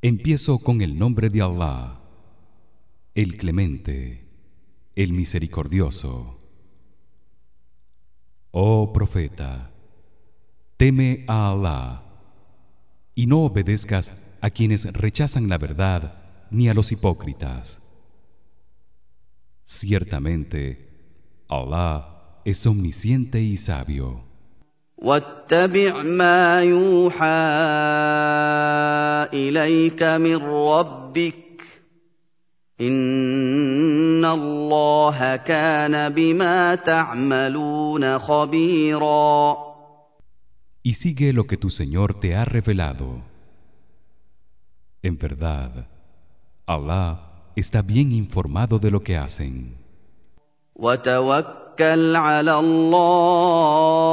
Empiezo con el nombre de Allah, el Clemente, el Misericordioso. Oh profeta, teme a Allah y no obedezcas a quienes rechazan la verdad ni a los hipócritas. Ciertamente, Allah es omnisciente y sabio. واتبع ما يوحى اليك من ربك ان الله كان بما تعملون خبيرا Y sigue lo que tu Señor te ha revelado. En verdad, Allah está bien informado de lo que hacen. وتوكل على الله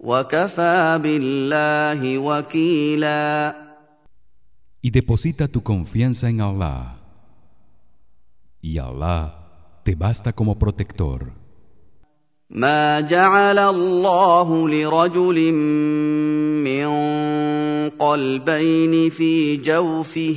وكفى بالله وكيلا Y deposita tu confianza en Allah. Y Allah te basta como protector. ما جعل الله لرجل من قلبين في جوفه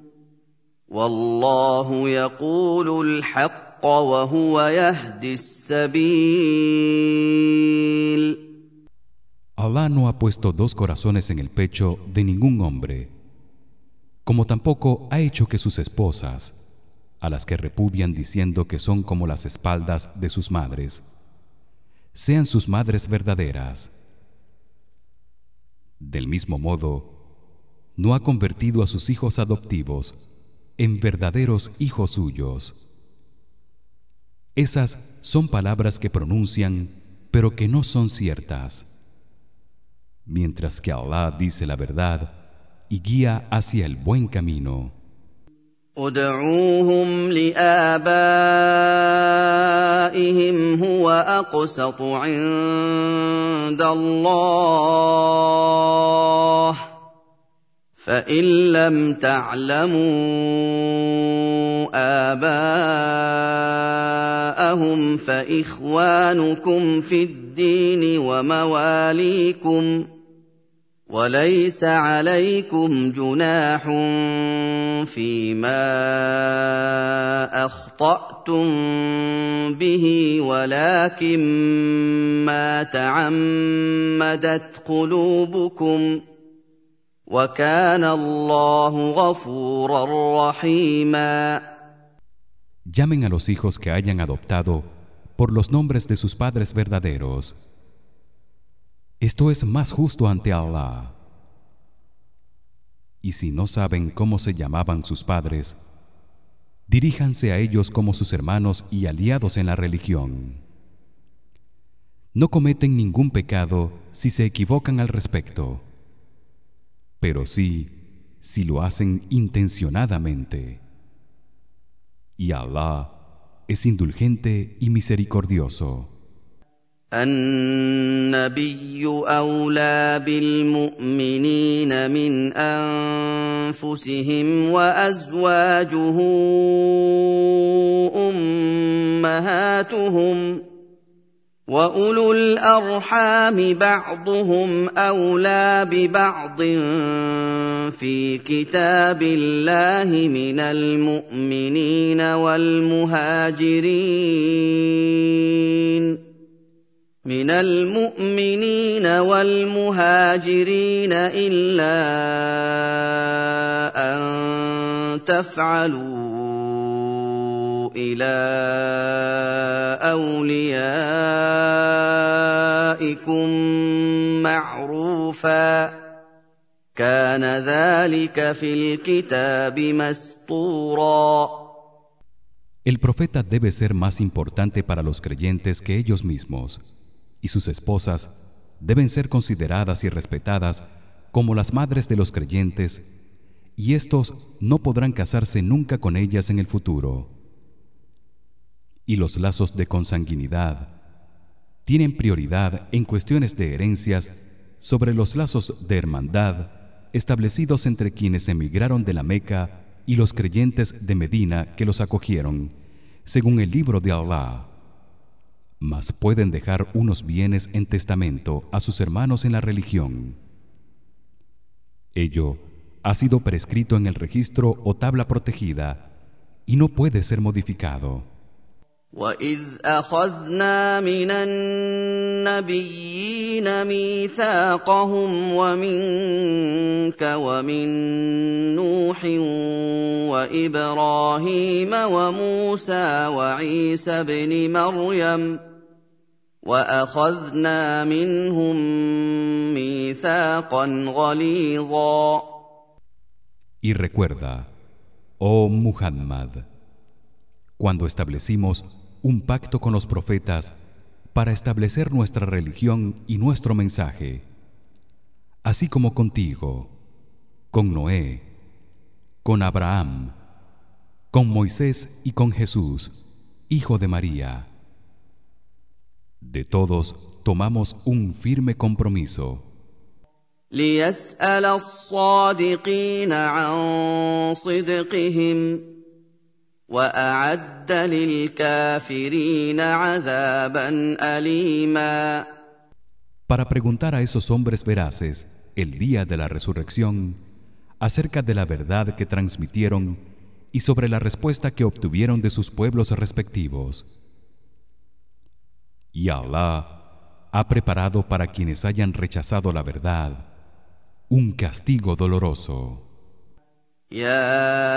والله يقول الحق وهو يهدي السبيل Allah no ha puesto dos corazones en el pecho de ningún hombre, como tampoco ha hecho que sus esposas, a las que repudian diciendo que son como las espaldas de sus madres, sean sus madres verdaderas. Del mismo modo, no ha convertido a sus hijos adoptivos en verdaderos hijos suyos. Esas son palabras que pronuncian, pero que no son ciertas. Mientras que Allah dice la verdad y guía hacia el buen camino. ادعوهم لآبائهم هو أقسط عند الله فإن لم تعلموا آباءهم فإخوانكم في الدين ومواليكم وليس عليكم جناح فيما أخطأتم به ولكن ما تعمدت قلوبكم وكان الله غفورا رحيما Llamen a los hijos que hayan adoptado por los nombres de sus padres verdaderos. Esto es más justo ante Allah. Y si no saben cómo se llamaban sus padres, diríjanse a ellos como sus hermanos y aliados en la religión. No cometen ningún pecado si se equivocan al respecto, pero sí si lo hacen intencionadamente. Y Allah es indulgente y misericordioso. النبي اولى بالمؤمنين من انفسهم وازواجه امهاتهم واولو الارحام بعضهم اولى ببعض في كتاب الله من المؤمنين والمهاجرين من المؤمنين والمهاجرين الا ان تفعلوا الى اوليائكم معروفا كان ذلك في الكتاب مسطورا El profeta debe ser más importante para los creyentes que ellos mismos y sus esposas deben ser consideradas y respetadas como las madres de los creyentes y estos no podrán casarse nunca con ellas en el futuro. Y los lazos de consanguinidad tienen prioridad en cuestiones de herencias sobre los lazos de hermandad establecidos entre quienes emigraron de la Meca y los creyentes de Medina que los acogieron, según el libro de Allah. Mas pueden dejar unos bienes en testamento a sus hermanos en la religión. Ello ha sido prescrito en el registro o tabla protegida y no puede ser modificado. وَإِذْ أَخَذْنَا مِنَ النَّبِيِّينَ مِيثَاقَهُمْ وَمِنكَ وَمِن نُّوحٍ وَإِبْرَاهِيمَ وَمُوسَىٰ وَعِيسَى ابْنِ مَرْيَمَ وَأَخَذْنَا مِنْهُم مِّيثَاقًا غَلِيظًا Y recuerda, oh Muhammad, cuando establecimos un pacto con los profetas para establecer nuestra religión y nuestro mensaje, así como contigo, con Noé, con Abraham, con Moisés y con Jesús, hijo de María. De todos tomamos un firme compromiso. ليسأل الصادقين عن صدقهم وأعد للكافرين عذابا أليما Para preguntar a esos hombres veraces el día de la resurrección acerca de la verdad que transmitieron y sobre la respuesta que obtuvieron de sus pueblos respectivos. Y Allah ha preparado para quienes hayan rechazado la verdad un castigo doloroso. يا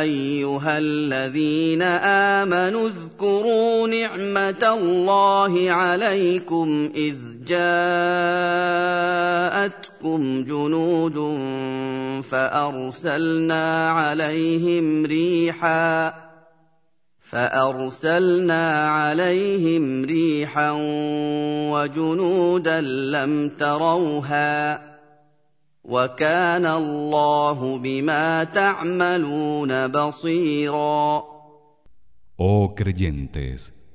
أيها الذين آمنوا اذكروا نعمة الله عليكم إذ جاءتكم جنود فأرسلنا عليهم ريحا فأرسلنا عليهم ريحا وجنودا لم تروها وكان الله بما تعملون بصيرا Oh creyentes,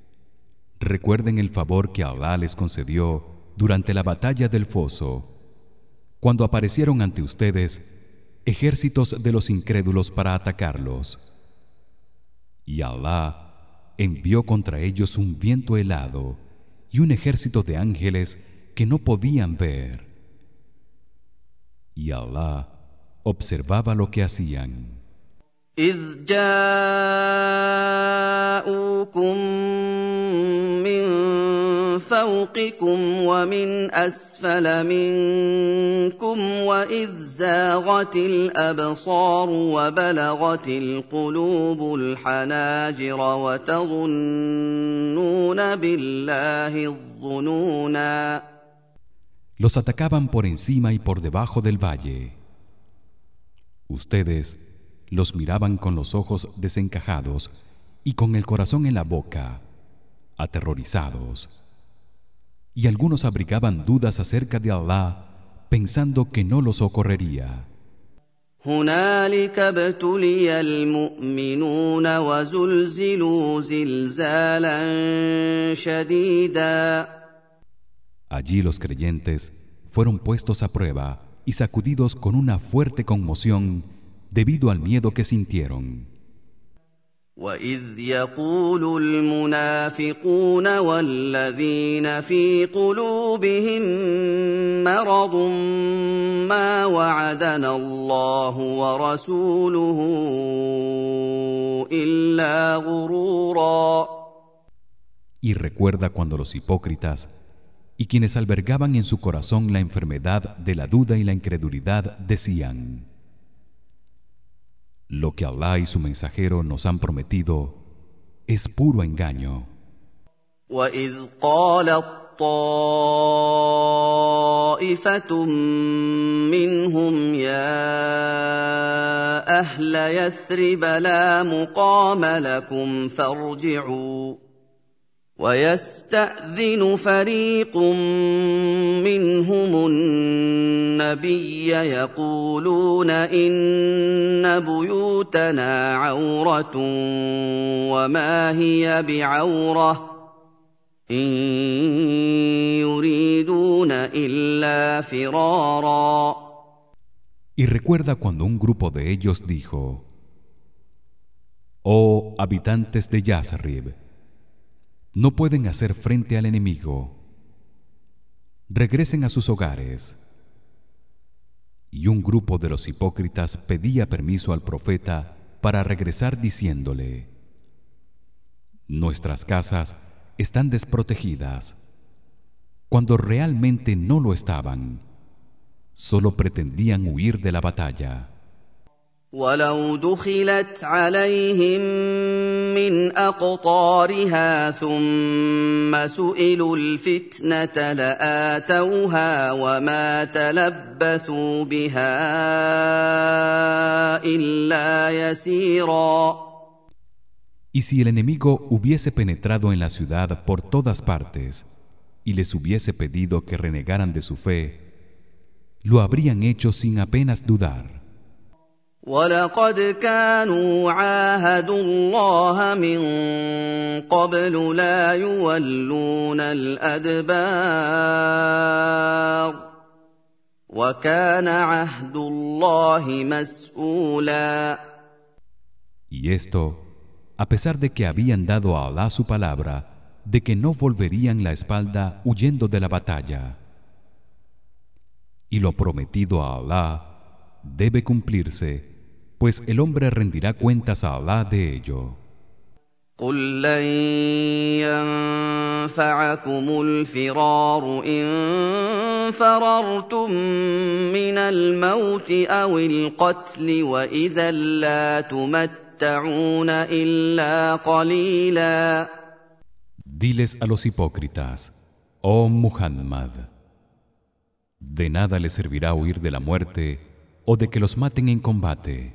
recuerden el favor que Allah les concedió durante la batalla del foso, cuando aparecieron ante ustedes ejércitos de los incrédulos para atacarlos. Y Allah envió contra ellos un viento helado y un ejército de ángeles que no podían ver. Y Allah observaba lo que hacían. إذ جاءوكم من فوقكم ومن أسفل منكم وإذ زاغت الأبصار وبلغت القلوب الحناجر وتظنون بالله الظنونا Los atacaban por encima y por debajo del valle. Ustedes los miraban con los ojos desencajados y con el corazón en la boca, aterrorizados. Y algunos abrigaban dudas acerca de Allah, pensando que no los socorrería. هنالك ابتلي المؤمنون وزلزلوا زلزالا شديدا Allí los creyentes fueron puestos a prueba y sacudidos con una fuerte conmoción debido al miedo que sintieron. واذ يقول المنافقون والذين في قلوبهم مرض ما وعدنا الله ورسوله الا غرورا Y recuerda cuando los hipócritas y quienes albergaban en su corazón la enfermedad de la duda y la incredulidad decían: Lo que Allah y su mensajero nos han prometido es puro engaño. واذ قالت طائفه منهم يا اهل يثرب لا مقام لكم فارجعوا ويستاذن فريق منهم النبي يقولون ان بيوتنا عوره وما هي بعوره Y recuerda cuando un grupo de ellos dijo Oh habitantes de Yazrib no pueden hacer frente al enemigo. Regresen a sus hogares. Y un grupo de los hipócritas pedía permiso al profeta para regresar diciéndole Nuestras casas están desprotegidas. Cuando realmente no lo estaban solo pretendían huir de la batalla ولو دخلت عليهم من اقطارها ثم سئلوا الفتنه لاتوها وما تلبثوا بها الا يسيرا Y si el enemigo hubiese penetrado en la ciudad por todas partes y les hubiese pedido que renegaran de su fe, lo habrían hecho sin apenas dudar. ولقد كانوا عاهدوا الله من قبل لا يولون الادبار وكان عهد الله مسؤولا Y esto a pesar de que habían dado a Allah su palabra de que no volverían la espalda huyendo de la batalla y lo prometido a Allah debe cumplirse pues el hombre rendirá cuentas a Allah de ello قل لن ينفعكم الفرار ان فررتم من الموت او القتل واذا لا تمت Diles a los hipócritas, oh Muhammad, de nada les servirá huir de la muerte o de que los maten en combate.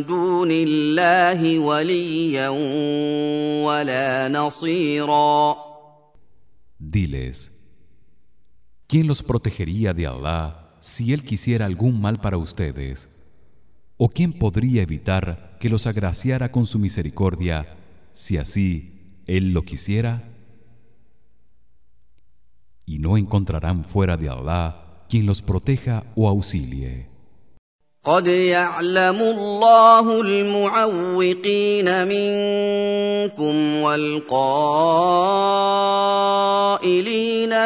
دون الله وليا ولا نصيرا Diles ¿Quién los protegería de Allah si él quisiera algún mal para ustedes o quién podría evitar que los agraciara con su misericordia si así él lo quisiera y no encontrarán fuera de Allah quien los proteja o auxilie قد يعلم الله المعوقين منكم والقائلين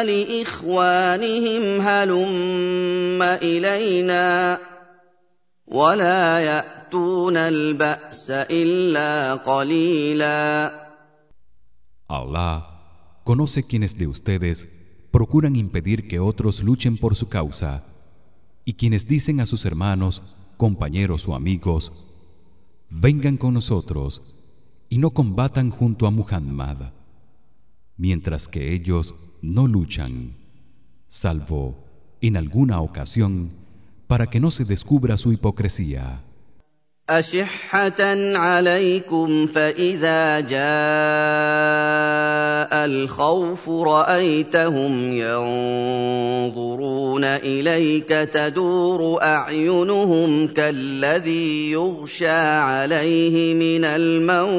لإخوانهم هلم إلينا ولا يأتون البأس إلا قليلا. Allah conoce quienes de ustedes procuran impedir que otros luchen por su causa. Y quienes dicen a sus hermanos, compañeros o amigos, vengan con nosotros y no combatan junto a Muhammad, mientras que ellos no luchan, salvo en alguna ocasión para que no se descubra su hipocresía. أشحة عليكم فإذا جاء الخوف رأيتهم ينظرون إليك تدور أعينهم كالذي يغشى عليه من الموت.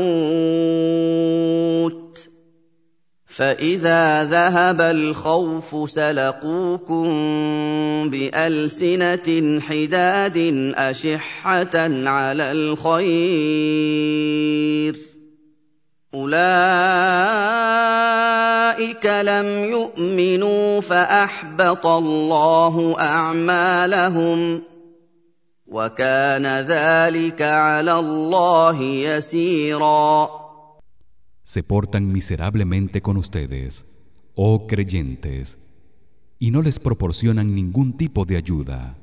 فاذا ذهب الخوف سلقوكم بالسنه حداد اشحه على الخير اولئك لم يؤمنوا فاحبط الله اعمالهم وكان ذلك على الله يسيرا Se portan miserablemente con ustedes, oh creyentes, y no les proporcionan ningún tipo de ayuda.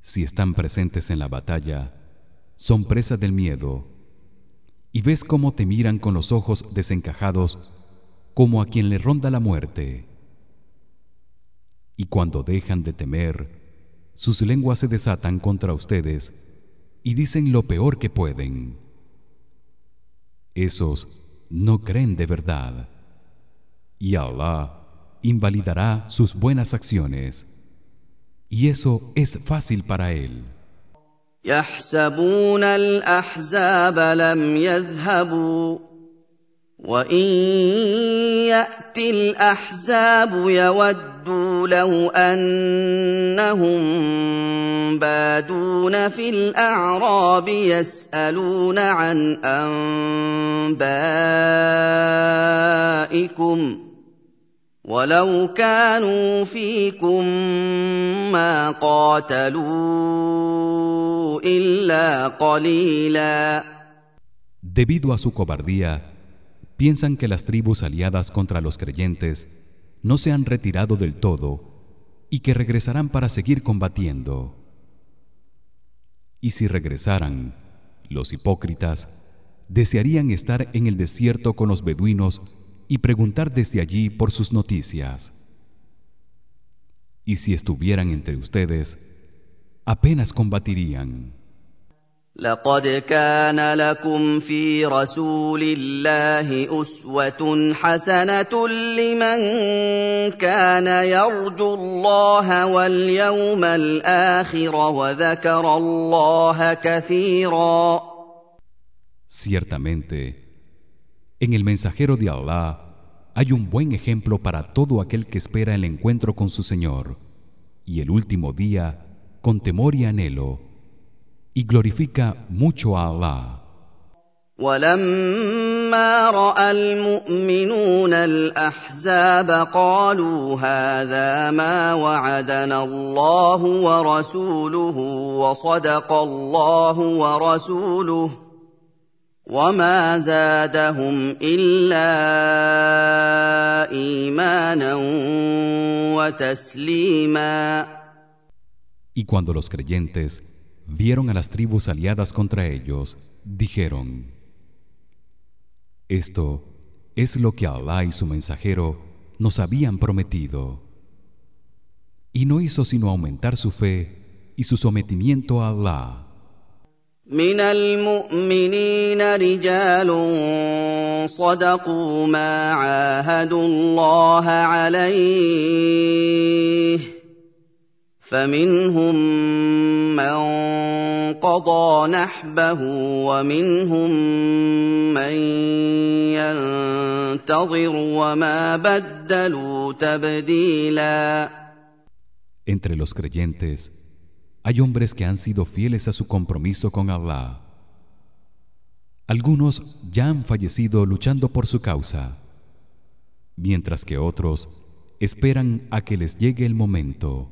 Si están presentes en la batalla, son presa del miedo, y ves cómo te miran con los ojos desencajados como a quien le ronda la muerte. Y cuando dejan de temer, sus lenguas se desatan contra ustedes y dicen lo peor que pueden Esos no creen de verdad. Y Allah invalidará sus buenas acciones. Y eso es fácil para él. يحسبون الاحزاب لم يذهبوا وان ياتي الاحزاب يودوا لو انهم بادون في الاعراب يسالون عن انبائكم ولو كانوا فيكم ما قاتلوا الا قليلا Debido a su cobardía, piensan que las tribus aliadas contra los creyentes no se han retirado del todo y que regresarán para seguir combatiendo. Y si regresaran, los hipócritas desearían estar en el desierto con los beduinos y preguntar desde allí por sus noticias. Y si estuvieran entre ustedes, apenas combatirían. لقد كان لكم في رسول الله اسوه حسنه لمن كان يرجو الله واليوم الاخر وذكر الله كثيرا Ciertamente, en el mensajero de Allah hay un buen ejemplo para todo aquel que espera el encuentro con su Señor y el último día con temor y anhelo y glorifica mucho a Allah. ولما راى المؤمنون الاحزاب قالوا هذا ما وعدنا الله ورسوله وصدق الله ورسوله وما زادهم الا ايمانا وتسليما Y cuando los creyentes vieron a las tribus aliadas contra ellos, dijeron: Esto es lo que Allah y su mensajero nos habían prometido. Y no hizo sino aumentar su fe y su sometimiento a Allah. من المؤمنين رجال صدقوا ما عاهدوا الله عليه فمنهم من قضى نحبه ومنهم من ينتظر وما بدلوا تبديلا Entre los creyentes hay hombres que han sido fieles a su compromiso con Allah. Algunos ya han fallecido luchando por su causa, mientras que otros esperan a que les llegue el momento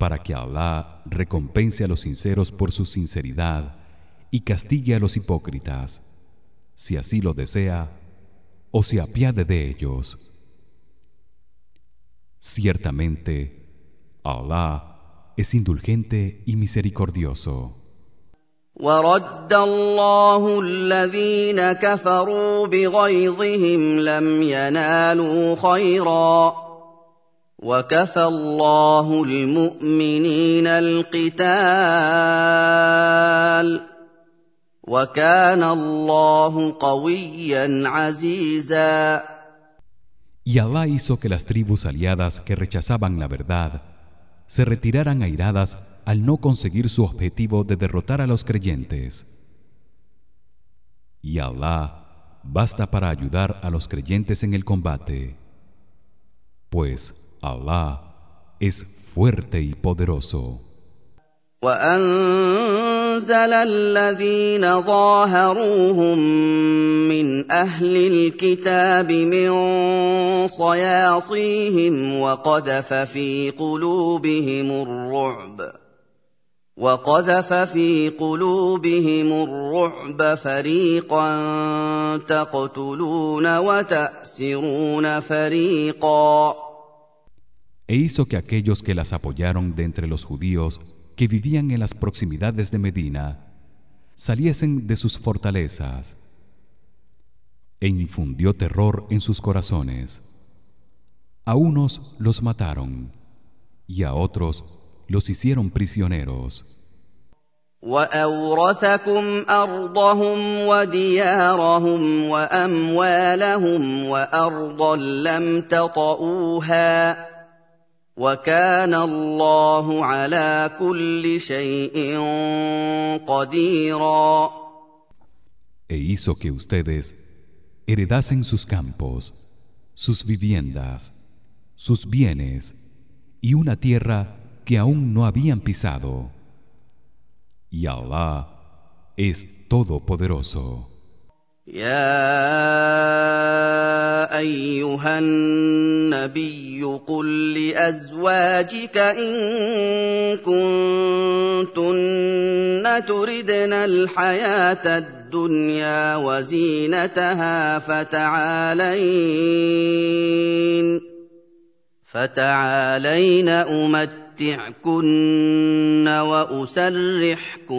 para que Allah recompense a los sinceros por su sinceridad y castigue a los hipócritas si así lo desea o se apiade de ellos ciertamente Allah es indulgente y misericordioso ورد الله الذين كفروا بغيظهم لم ينالوا خيرا وكفى الله المؤمنين القتال وكان الله قويا عزيزا Y Allah hizo que las tribus aliadas que rechazaban la verdad se retiraran airadas al no conseguir su objetivo de derrotar a los creyentes. Y Allah basta para ayudar a los creyentes en el combate, pues Allah es fuerte y poderoso. وانزل الذين ظاهروهم من أهل الكتاب من صياصيهم وقذف في قلوبهم الرعب وقذف في قلوبهم الرعب فريقا تقتلون وتاسرون فريقا E hizo que aquellos que las apoyaron de entre los judíos que vivían en las proximidades de Medina saliesen de sus fortalezas e infundió terror en sus corazones a unos los mataron y a otros los hicieron prisioneros واورثكم ارضهم وديارهم واموالهم وارضا لم تطئوها وكان الله على كل شيء قديرا e hizo que ustedes heredasen sus campos sus viviendas sus bienes y una tierra que aún no habían pisado y Allah es todopoderoso يا ايها النبي قل لازواجك ان كنتن تردن الحياة الدنيا وزينتها فتعالين فتعالين امت امتعكن واسرحكن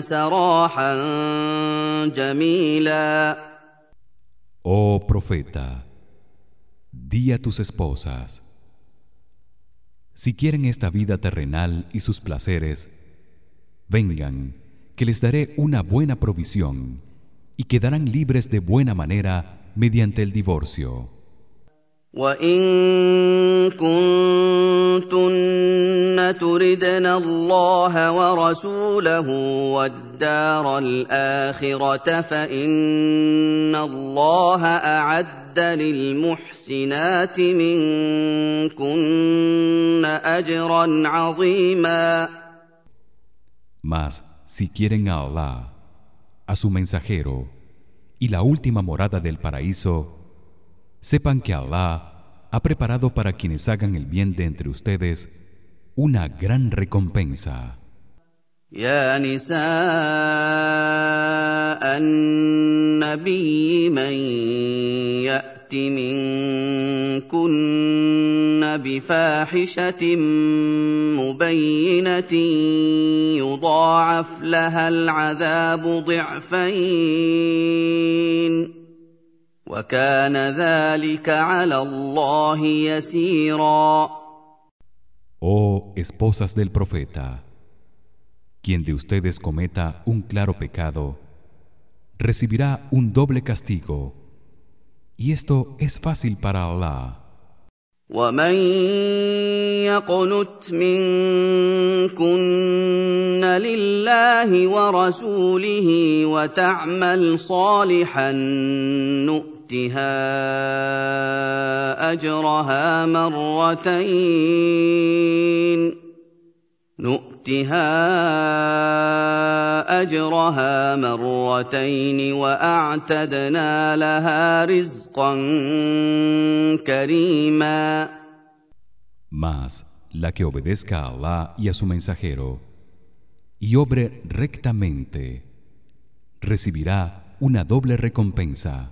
سراحا جميلا Oh profeta di a tus esposas Si quieren esta vida terrenal y sus placeres vengan que les daré una buena provisión y quedarán libres de buena manera mediante el divorcio وان كنتن تردن الله ورسوله والدار الاخره فان الله اعد للمحسنات منكن اجرا عظيما. Mas si quieren a Allah a su mensajero y la última morada del paraíso sepan que Allah ha preparado para quienes hagan el bien de entre ustedes una gran recompensa. يا نساء النبي من يات منكن بفاحشه مبينه يضاعف لها العذاب ضعفين وكان ذلك على الله يسيرا Oh esposas del profeta quien de ustedes cometa un claro pecado recibirá un doble castigo y esto es fácil para Allah ومن يقنت منكن لله ورسوله وتعمل صالحا نؤتها اجرها مرتين نؤتها اجرها مرتين واعتدنا لها رزقا كريما Mas la que obedezca a Allah y a su mensajero y obre rectamente recibirá una doble recompensa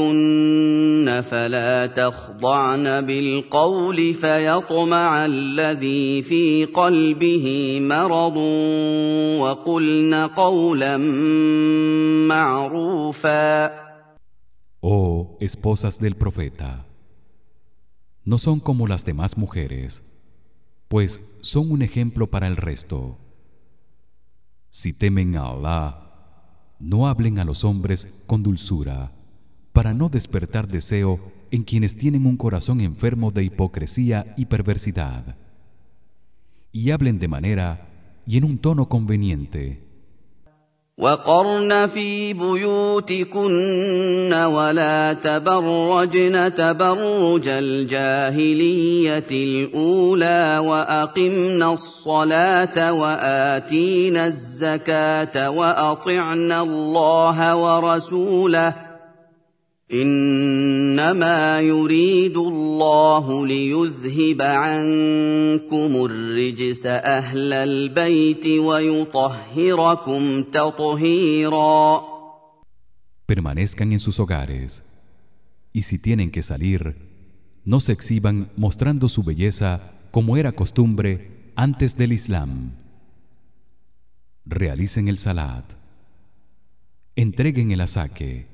اتقيتن فلا تخضعن بالقول فيطمع الذي في قلبه مرض وقلن قولا معروفا Oh esposas del profeta no son como las demás mujeres pues son un ejemplo para el resto si temen a Allah no hablen a los hombres con dulzura para no despertar deseo en quienes tienen un corazón enfermo de hipocresía y perversidad. Y hablen de manera y en un tono conveniente وقرن في بيوتكن ولا تبرجن تبرج الجاهلية الأولى واقمنا الصلاة وآتينا الزكاة وأطعنا الله ورسوله انما يريد الله ليذهب عنكم الرجس اهل البيت ويطهركم تطهيرا permanezcan en sus hogares y si tienen que salir no se exhiban mostrando su belleza como era costumbre antes del Islam realicen el salat entreguen el asaque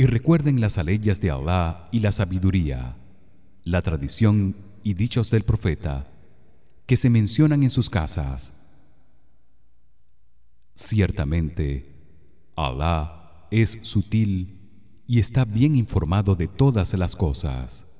Y recuerden las aleyas de Allah y la sabiduría, la tradición y dichos del profeta que se mencionan en sus casas. Ciertamente, Allah es sutil y está bien informado de todas las cosas.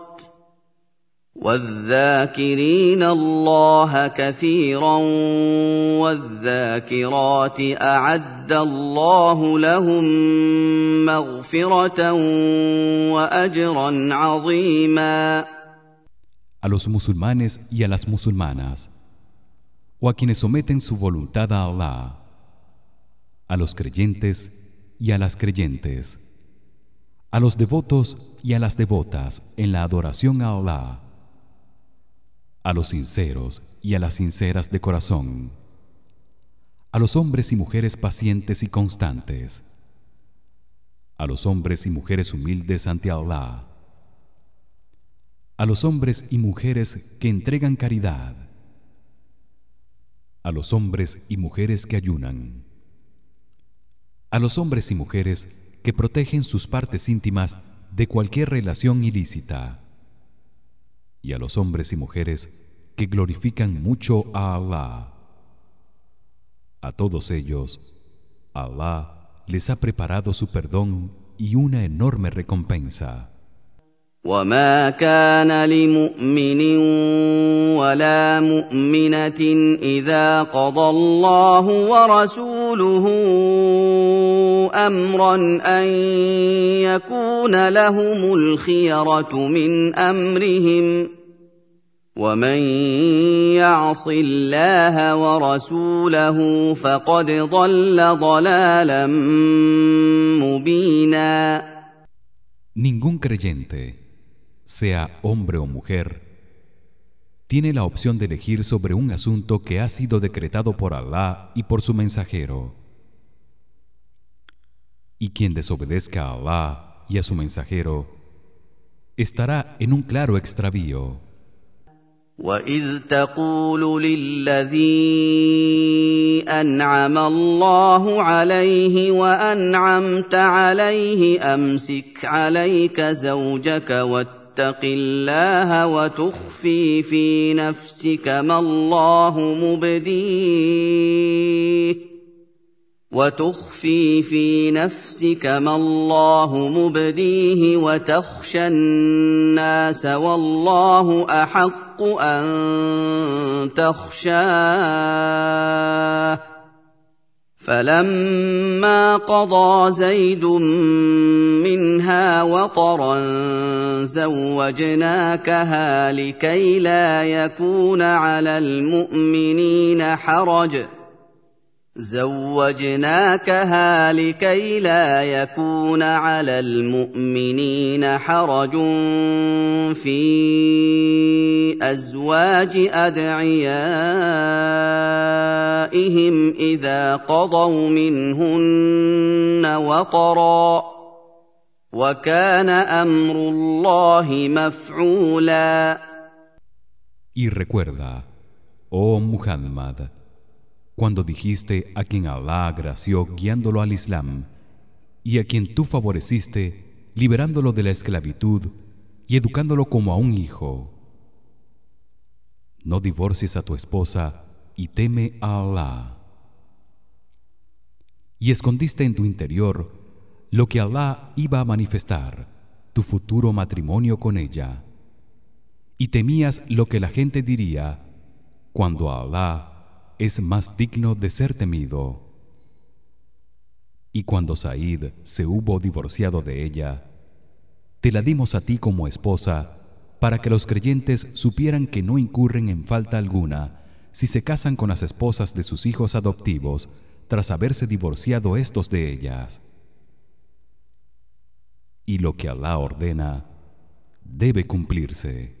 والذاكرين الله كثيرا والذاكرات اعد الله لهم مغفره واجرا عظيما A los musulmanes y a las musulmanas o a quienes someten su voluntad a Allah a los creyentes y a las creyentes a los devotos y a las devotas en la adoración a Allah a los sinceros y a las sinceras de corazón. A los hombres y mujeres pacientes y constantes. A los hombres y mujeres humildes ante Allah a los hombres y mujeres que entregan caridad. A los hombres y mujeres que ayunan. A los hombres y mujeres que protegen sus partes íntimas de cualquier relación ilícita y a los hombres y mujeres que glorifican mucho a Allah. A todos ellos Allah les ha preparado su perdón y una enorme recompensa. وما كان لمؤمن ولا مؤمنة إذا قضى الله ورسوله أمرا أن يكون لهم الخيرة من أمرهم ومن يعص الله ورسوله فقد ضل ضلالا مبينا. Ningún creyente, sea hombre o mujer, tiene la opción de elegir sobre un asunto que ha sido decretado por Alá y por su mensajero. Y quien desobedezca a Alá y a su mensajero estará en un claro extravío. واذ تقول للذي انعم الله عليه وانعمت عليه امسك عليك زوجك واتق الله وتخفي في نفسك ما الله مبديه. وتخفي في نفسك ما الله مبديه وتخشى الناس والله أحق أن تخشاه. فلما قضى زيد منها وطرا زوجناكها لكي لا يكون على المؤمنين حرج. زوجناكها لكي لا يكون على المؤمنين حرج في أزواج أدعيائهم إذا قضوا منهن وطرا وكان أمر الله مفعولا. Y recuerda, oh Muhammad, cuando dijiste a quien Alá agració guiándolo al Islam y a quien tú favoreciste liberándolo de la esclavitud y educándolo como a un hijo. No divorcies a tu esposa y teme a Alá. Y escondiste en tu interior lo que Alá iba a manifestar tu futuro matrimonio con ella. Y temías lo que la gente diría cuando Alá es más digno de ser temido. Y cuando Said se hubo divorciado de ella, te la dimos a ti como esposa para que los creyentes supieran que no incurren en falta alguna si se casan con las esposas de sus hijos adoptivos tras haberse divorciado estos de ellas. Y lo que Alá ordena debe cumplirse.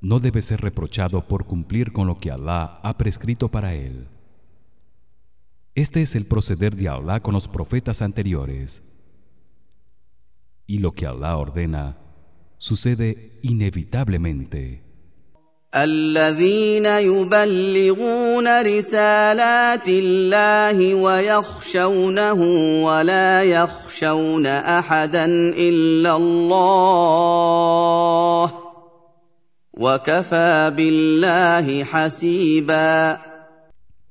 no debe ser reprochado por cumplir con lo que Alá ha prescrito para él. Este es el proceder de Alá con los profetas anteriores. Y lo que Alá ordena sucede inevitablemente.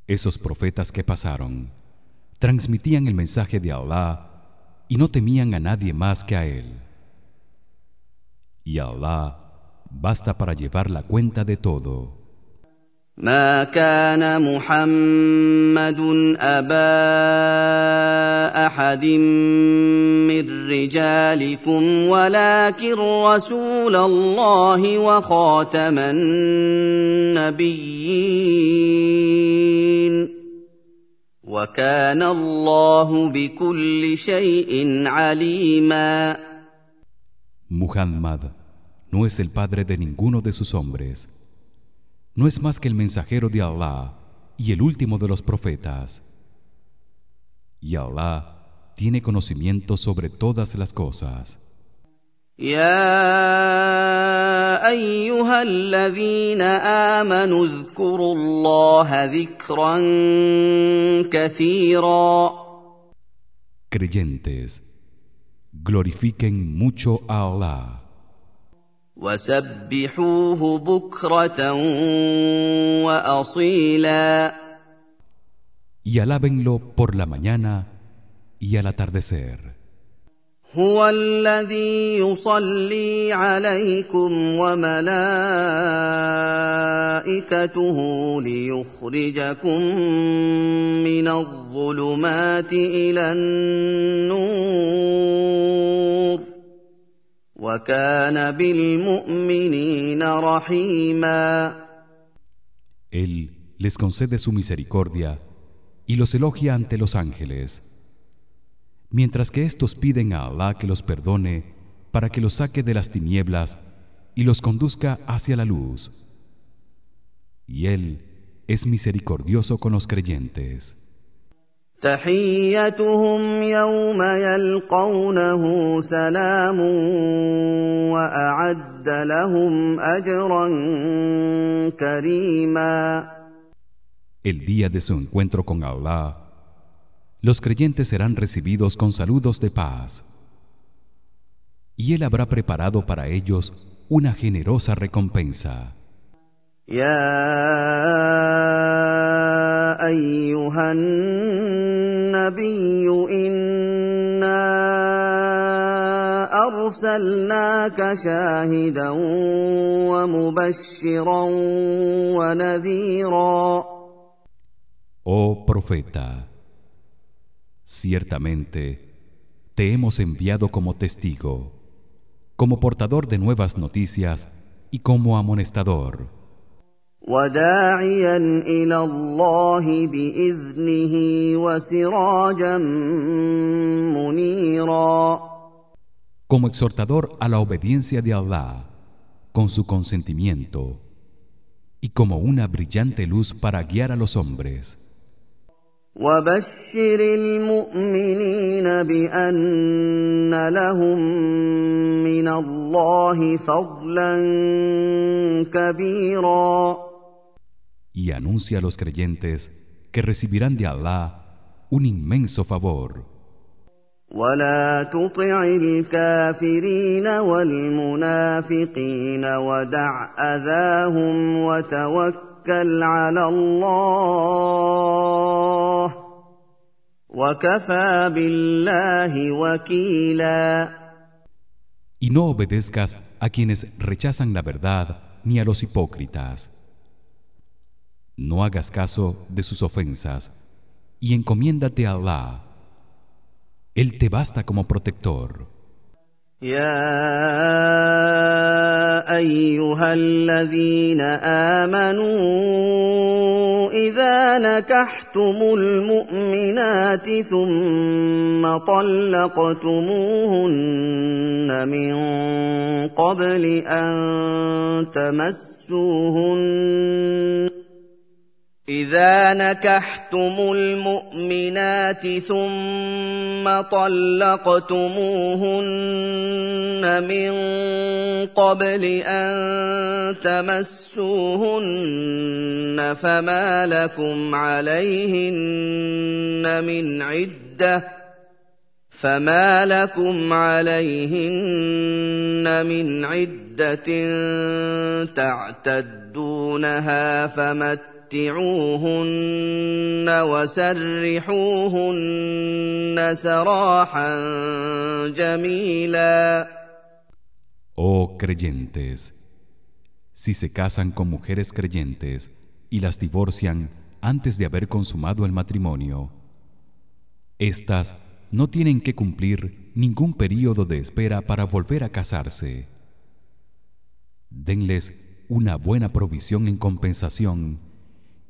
Esos profetas que pasaron transmitían el mensaje de Allah y no temían a nadie más que a él. Y Allah basta para llevar la cuenta de todo. ما كان محمد ابا احد من رجالكم ولكن رسول الله وخاتم النبيين وكان الله بكل شيء عليما. Muhammad no es el padre de ninguno de sus hombres. no es más que el mensajero de Allah y el último de los profetas. Y Allah tiene conocimiento sobre todas las cosas. يا ايها الذين امنوا اذكروا الله ذكرا كثيرا Creyentes, glorifiquen mucho a Allah. وسبحوه بكرة وأصيلا. Y alábenlo por la mañana y al atardecer. هو الذي يصلي عليكم وملائكته ليخرجكم من الظلمات إلى النور. Él les concede su misericordia y los elogia ante los ángeles. Mientras que éstos piden a Allah que los perdone para que los saque de las tinieblas y los conduzca hacia la luz. Y él es misericordioso con los creyentes تحيتهم يوم يلقونه سلام واعد لهم اجرا كريما El día de su encuentro con Allah los creyentes serán recibidos con saludos de paz y él habrá preparado para ellos una generosa recompensa يا ايها النبي انا ارسلناك شاهدا ومبشرا ونذيرا Oh profeta Ciertamente te hemos enviado como testigo, como portador de nuevas noticias y como amonestador. Como exhortador a la obediencia de Allah con su consentimiento y como una brillante luz para guiar a los hombres. وبشر المؤمنين بان لهم من الله فضلا كبيرا y anuncia a los creyentes que recibirán de Allah un inmenso favor ولا تطع الكافرين والمنافقين ودع اذاهم وتوكل Y no obedezcas a quienes rechazan la verdad ni a los hipócritas. No hagas caso de sus ofensas y encomiéndate a Allah. Él te basta como protector. ايها الذين امنوا اذا نكحتم المؤمنات ثم طلقتموهن من قبل ان تمسوهن إذا نكحتم المؤمنات ثم طلقتموهن من قبل أن تمسوهن فما لكم عليهن من عدة فما لكم عليهن من عدة تعتدونها فمت Oh creyentes si se casan con mujeres creyentes y las divorcian antes de haber consumado el matrimonio estas no tienen que cumplir ningún período de espera para volver a casarse. Denles una buena provisión en compensación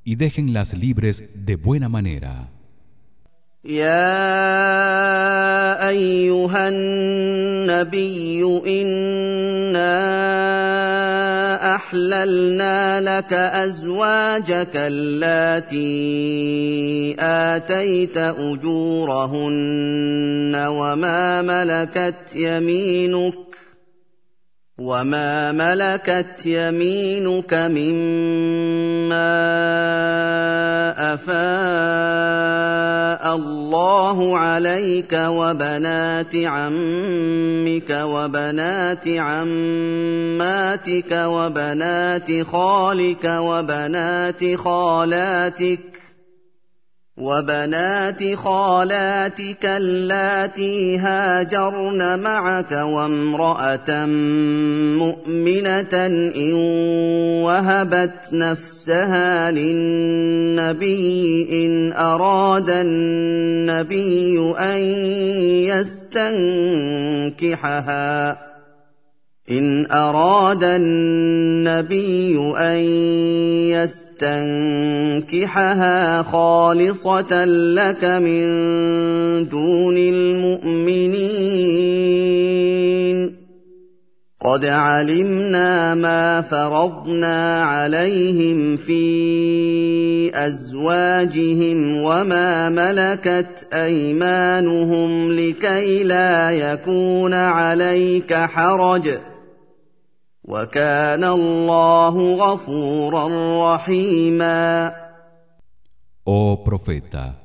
y déjenlas libres de buena manera. يا ايها النبي انا احللنا لك ازواجك اللاتي اتيت اجورهن وما ملكت يمينك وما ملكت يمينك مما افاء الله عليك وبنات عمك وبنات عماتك وبنات خالك وبنات خالاتك وبنات خالاتك اللاتي هاجرن معك وامرأة مؤمنة إن وهبت نفسها للنبي إن أراد النبي أن يستنكحها إن أراد النبي أن يستنكحها خالصة لك من دون المؤمنين. قد علمنا ما فرضنا عليهم في أزواجهم وما ملكت أيمانهم لكي لا يكون عليك حرج. وكان الله غفورا رحيما Oh profeta,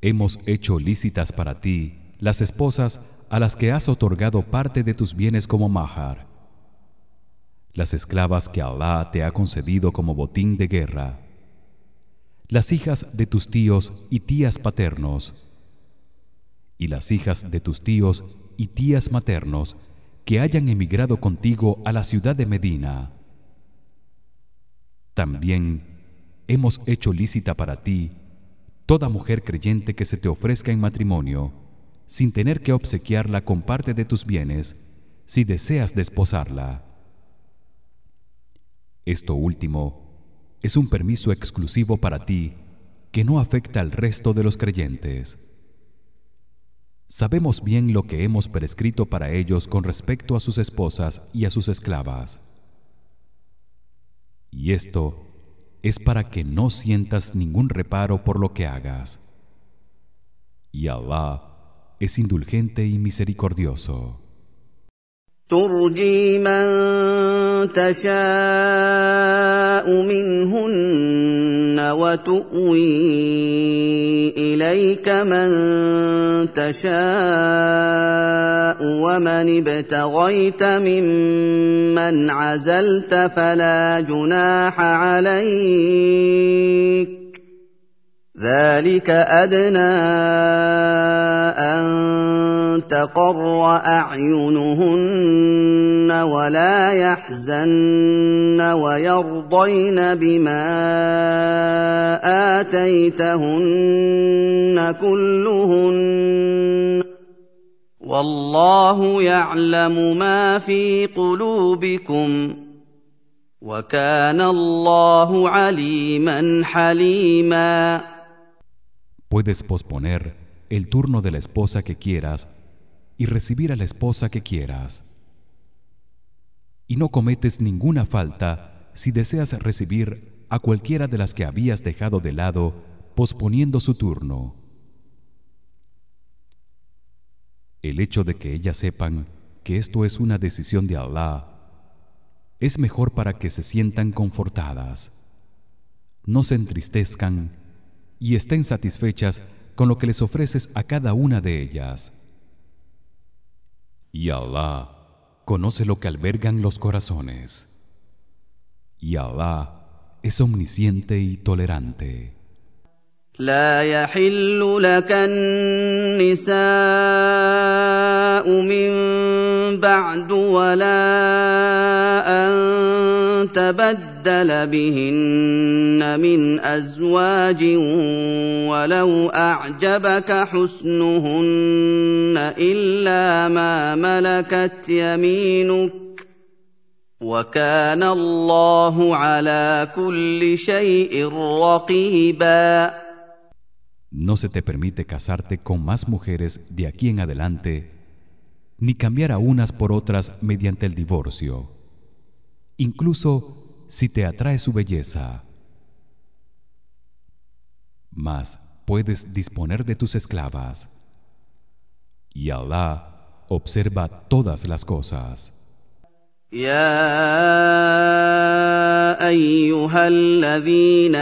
hemos hecho lícitas para ti las esposas a las que has otorgado parte de tus bienes como mahar, las esclavas que Allah te ha concedido como botín de guerra, las hijas de tus tíos y tías paternos, y las hijas de tus tíos y tías maternos que hayan emigrado contigo a la ciudad de Medina. También hemos hecho lícita para ti toda mujer creyente que se te ofrezca en matrimonio sin tener que obsequiarla con parte de tus bienes si deseas desposarla. Esto último es un permiso exclusivo para ti que no afecta al resto de los creyentes. Sabemos bien lo que hemos prescrito para ellos con respecto a sus esposas y a sus esclavas. Y esto es para que no sientas ningún reparo por lo que hagas. Y Allah es indulgente y misericordioso. تشاء منهن وتؤوي إليك من تشاء ومن ابتغيت ممن عزلت فلا جناح عليك ذلك أدنى أن تقر أعينهن ولا يحزن ويرضين بما آتيتهن كلهن والله يعلم ما في قلوبكم وكان الله عليما حليما Puedes posponer el turno de la esposa que quieras y recibir a la esposa que quieras. Y no cometes ninguna falta si deseas recibir a cualquiera de las que habías dejado de lado posponiendo su turno. El hecho de que ellas sepan que esto es una decisión de Allah es mejor para que se sientan confortadas. No se entristezcan y estén satisfechas con lo que les ofreces a cada una de ellas. Y Allah conoce lo que albergan los corazones. Y Allah es omnisciente y tolerante. لا يحل لك النساء من بعد ولا أن تبدل بهن من أزواج ولو أعجبك حسنهن إلا ما ملكت يمينك وكان الله على كل شيء رقيبا No se te permite casarte con más mujeres de aquí en adelante ni cambiar a unas por otras mediante el divorcio, incluso si te atrae su belleza. Mas puedes disponer de tus esclavas. Y Allah observa todas las cosas. يا أيها الذين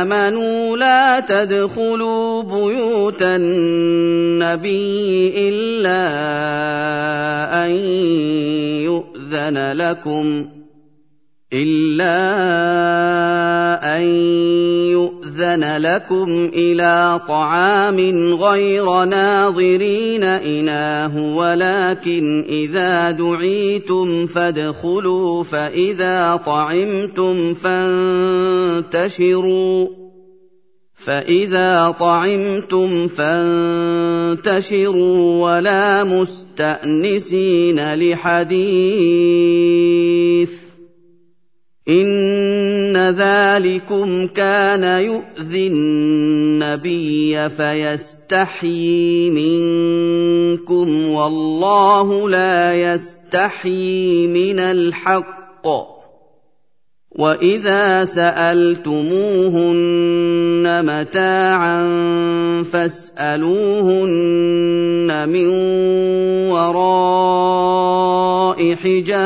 آمنوا لا تدخلوا بيوت النبي إلا أن يؤذن لكم إلا أن يؤذن يؤذن لكم إلى طعام غير ناظرين إناه ولكن إذا دعيتم فادخلوا فإذا طعمتم فانتشروا. فإذا طعمتم فانتشروا ولا مستأنسين لحديث. ذلكم كان يؤذي النبي فيستحيي منكم والله لا يستحيي من الحق. وإذا سألتموهن متاعا فاسألوهن من وراء حجاب.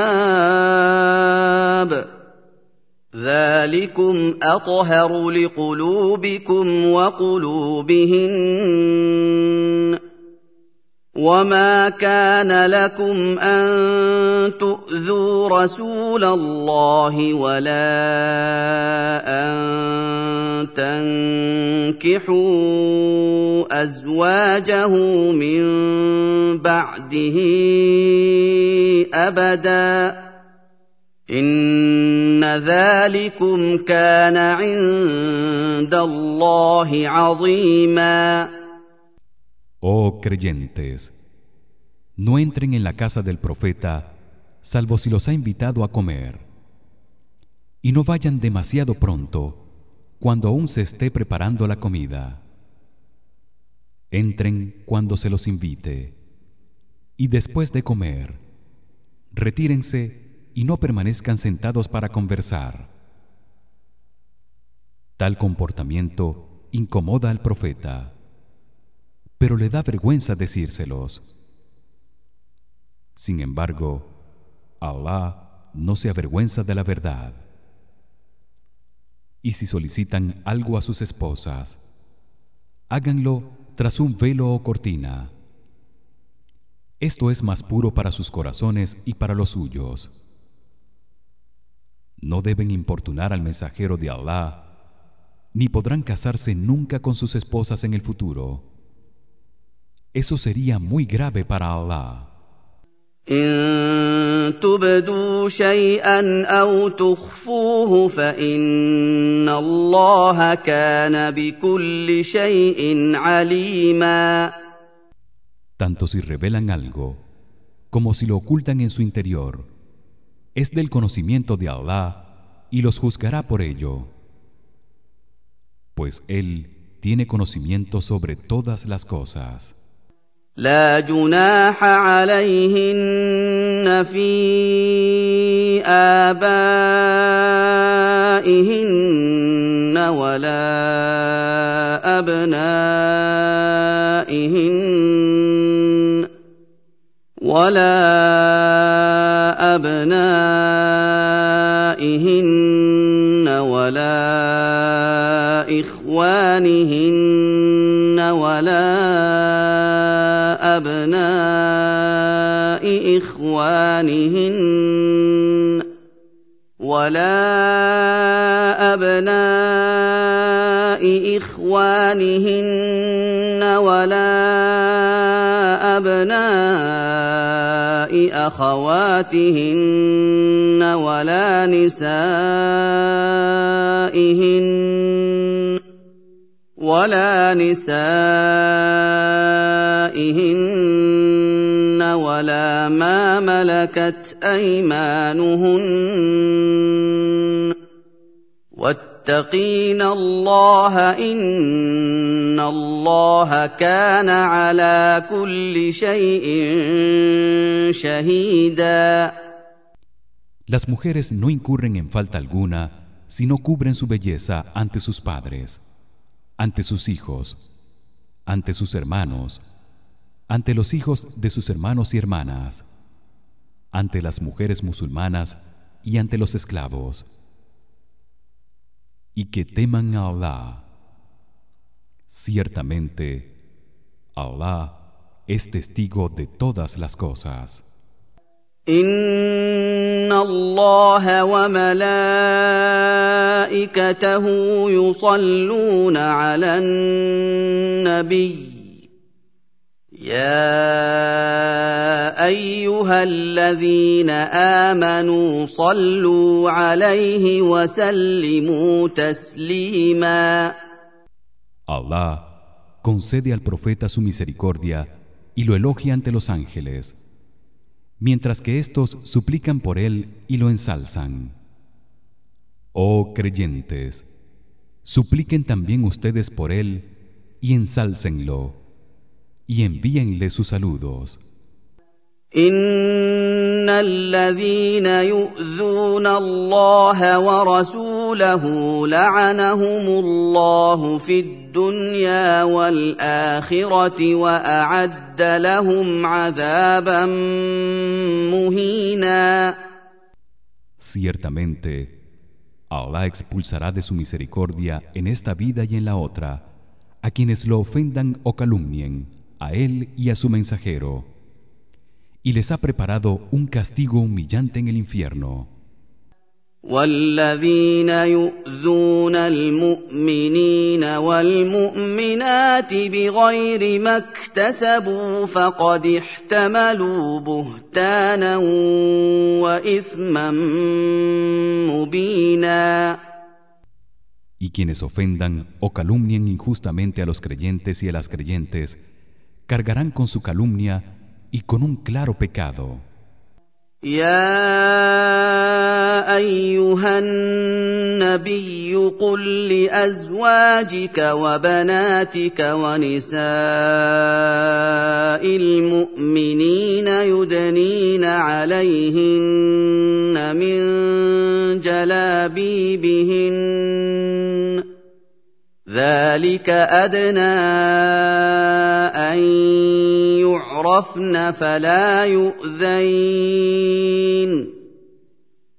ذلكم اطهر لقلوبكم وقلوبهن وما كان لكم ان تؤذوا رسول الله ولا ان تنكحوا ازواجه من بعده ابدا ان ذلكم كان عند الله عظيما Oh creyentes, no entren en la casa del profeta salvo si los ha invitado a comer. Y no vayan demasiado pronto cuando aún se esté preparando la comida. Entren cuando se los invite. Y después de comer, retírense y no permanezcan sentados para conversar. Tal comportamiento incomoda al profeta pero le da vergüenza decírselos. Sin embargo, Allah no se avergüenza de la verdad. Y si solicitan algo a sus esposas, háganlo tras un velo o cortina. Esto es más puro para sus corazones y para los suyos no deben importunar al mensajero de Allah ni podrán casarse nunca con sus esposas en el futuro. Eso sería muy grave para Allah tanto si revelan algo como si lo ocultan en su interior es del conocimiento de Allah y los juzgará por ello. Pues él tiene conocimiento sobre todas las cosas. لا جناح عليهن في آبائهن ولا أبنائهن ولا أبنائهن ولا إخوانهن ولا أبناء إخوانهن ولا أبناء إخوانهن ولا أبناء أخواتهن ولا نسائهن ولا نسائهن ولا ما ملكت أيمانهن واتقين الله ان الله كان على كل شيء شهيدا Las mujeres no incurren en falta alguna si no cubren su belleza ante sus padres ante sus hijos, ante sus hermanos, ante los hijos de sus hermanos y hermanas, ante las mujeres musulmanas y ante los esclavos. Y que teman a Allah. Ciertamente Allah es testigo de todas las cosas. ان الله وملائكته يصلون على النبي يا ايها الذين امنوا صلوا عليه وسلموا تسليما Allah concede al profeta su misericordia y lo elogia ante los ángeles mientras que éstos suplican por él y lo ensalzan Oh creyentes supliquen también ustedes por él y ensálcenlo y envíenle sus saludos ان الذين يؤذون الله ورسوله لعنهم الله في الدنيا والاخره واعد لهم عذابا مهينا Ciertamente Allah expulsará de su misericordia en esta vida y en la otra a quienes lo ofendan o calumnien a él y a su mensajero y les ha preparado un castigo humillante en el infierno والذين يؤذون المؤمنين والمؤمنات بغير ما اكتسبوا فقد احتملوا بهتانا واثما مبينا y quienes ofendan o calumnien injustamente a los creyentes y a las creyentes cargarán con su calumnia y con un claro pecado. يا أيها النبي قل لأزواجك وبناتك ونساء المؤمنين يدنين عليهن من جلابيبهن ذلك ادنى ان يعرفن فلا يؤذين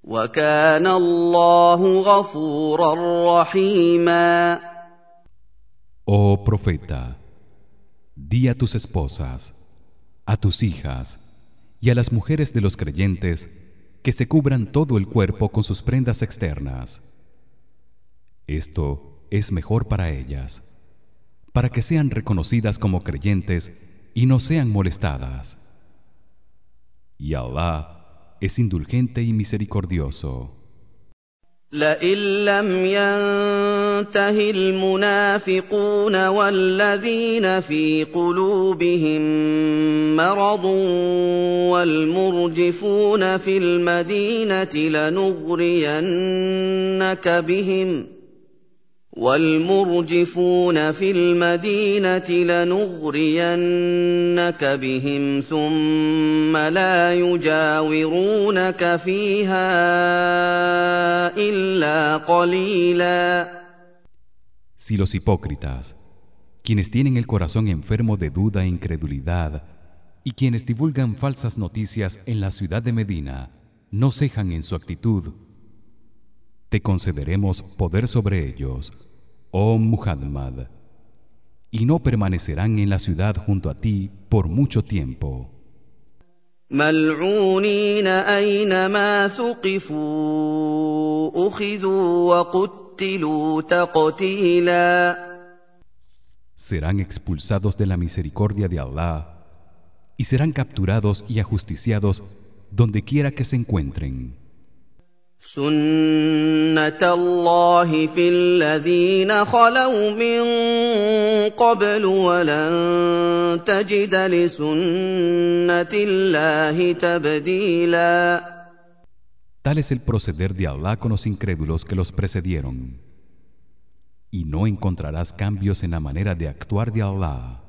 وكان الله غفورا رحيما Oh profeta di a tus esposas a tus hijas y a las mujeres de los creyentes que se cubran todo el cuerpo con sus prendas externas esto es mejor para ellas para que sean reconocidas como creyentes y no sean molestadas y Allah es indulgente y misericordioso لئن لم ينته المنافقون والذين في قلوبهم مرض والمرجفون في المدينه لنغرينك بهم والمرجفون في المدينه لنغرينك بهم ثم لا يجاورونك فيها الا قليلا Si los hipócritas quienes tienen el corazón enfermo de duda e incredulidad y quienes divulgan falsas noticias en la ciudad de Medina no cejan en su actitud te concederemos poder sobre ellos, oh Muhammad, y no permanecerán en la ciudad junto a ti por mucho tiempo. Serán expulsados de la misericordia de Allah y serán capturados y ajusticiados donde quiera que se encuentren. سنه الله في الذين خلوا من قبل ولن تجد لسنه الله تبديلا Tal es el proceder de Allah con los incrédulos que los precedieron. Y no encontrarás cambios en la manera de actuar de Allah.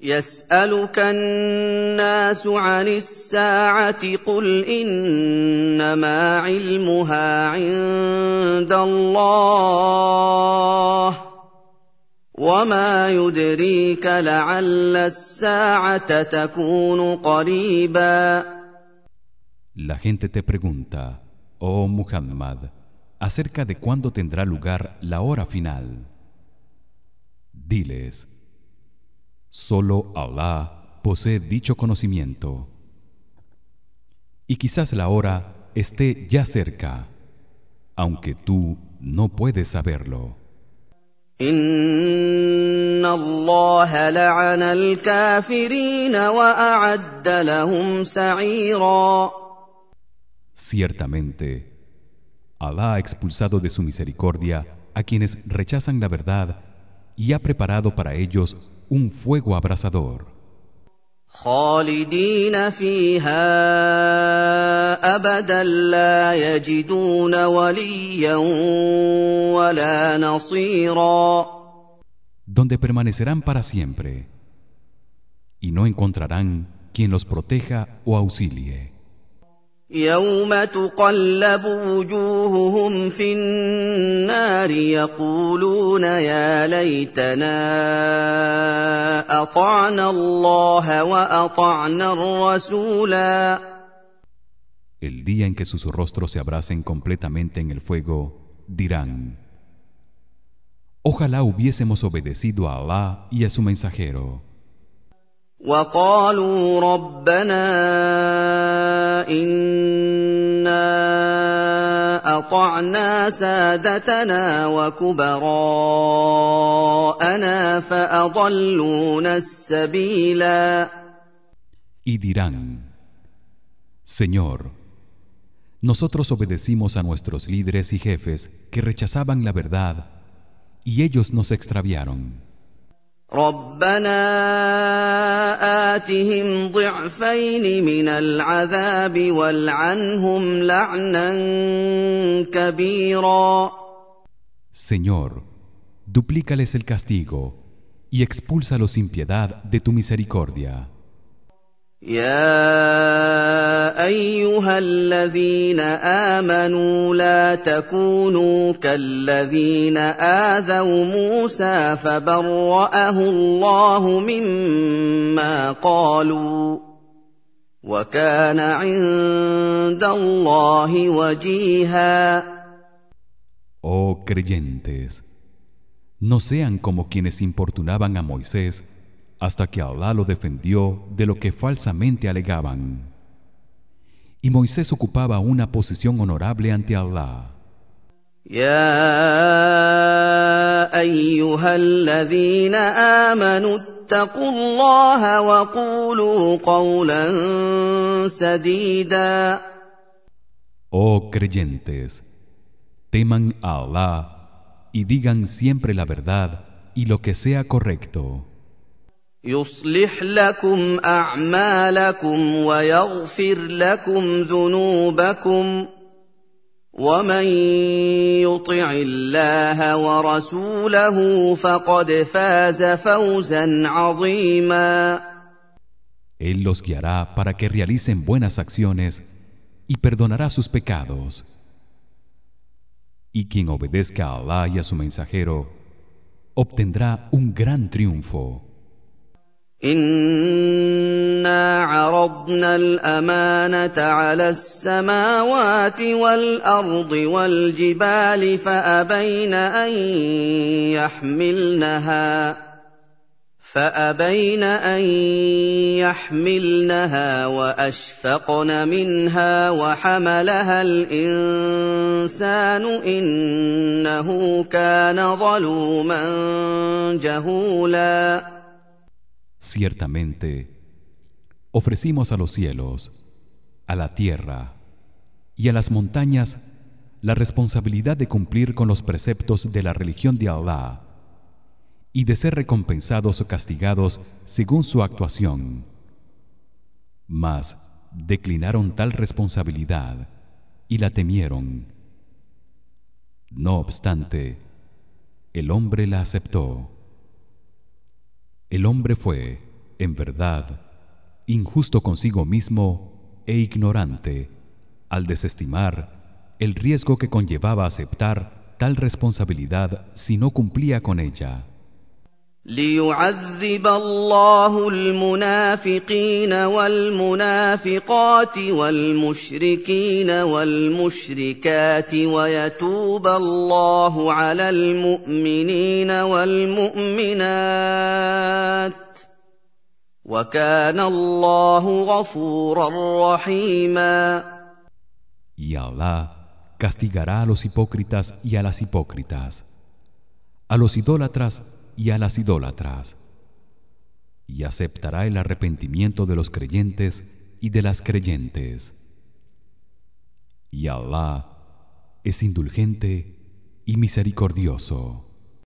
يسالك الناس عن الساعه قل انما علمها عند الله وما يدريك لعل الساعه تكون قريبا La gente te pregunta, oh Muhammad, acerca de cuándo tendrá lugar la hora final. Diles: Solo Allah posee dicho conocimiento. Y quizás la hora esté ya cerca, aunque tú no puedes saberlo. Ciertamente Alá ha expulsado de su misericordia a quienes rechazan la verdad y ha preparado para ellos un fuego abrasador. خالدين فيها ابدا لا يجدون وليا ولا نصيرا donde permanecerán para siempre y no encontrarán quien los proteja o auxilie. يوم تقلب وجوههم في النار يقولون يا ليتنا اطعنا الله واطعنا الرسولا El día en que sus rostros se abracen completamente en el fuego, dirán: Ojalá hubiésemos obedecido a Allah y a su mensajero. وقالوا ربنا انا اطعنا سادتنا وكبراءنا فاضلونا السبيلا Y dirán: Señor, nosotros obedecimos a nuestros líderes y jefes que rechazaban la verdad y ellos nos extraviaron. ربنا آتهم ضعفين من العذاب والعنهم لعنا كبيرا Señor, duplícales el castigo y expúlsalos sin piedad de tu misericordia. يا ايها الذين امنوا لا تكونوا كالذين اذوا موسى فبراه الله مما قالوا وكان عند الله وجيها Oh creyentes, no sean como quienes importunaban a Moisés hasta que Alá lo defendió de lo que falsamente alegaban. Y Moisés ocupaba una posición honorable ante Alá. Ya sadida. Oh creyentes, teman a Alá y digan siempre la verdad y lo que sea correcto. يصلح لكم اعمالكم ويغفر لكم ذنوبكم ومن يطع الله ورسوله فقد فاز فوزا عظيما Él los guiará para que realicen buenas acciones y perdonará sus pecados. Y quien obedezca a Allah y a su mensajero obtendrá un gran triunfo. انا عرضنا الامانه على السماوات والارض والجبال فابين ان يحملنها فابين ان يحملنها واشفقن منها وحملها الانسان انه كان ظلوما جهولا Ciertamente ofrecimos a los cielos, a la tierra y a las montañas la responsabilidad de cumplir con los preceptos de la religión de Allah y de ser recompensados o castigados según su actuación. Mas declinaron tal responsabilidad y la temieron. No obstante, el hombre la aceptó. El hombre fue, en verdad, injusto consigo mismo e ignorante al desestimar el riesgo que conllevaba aceptar tal responsabilidad si no cumplía con ella. ليعذب الله المنافقين والمنافقات والمشركين والمشركات ويتوب الله على المؤمنين والمؤمنات وكان الله غفورا رحيما. Y Allah castigará a los hipócritas y a las hipócritas a los idólatras y a las idólatras y aceptará el arrepentimiento de los creyentes y de las creyentes. Y Allah es indulgente y misericordioso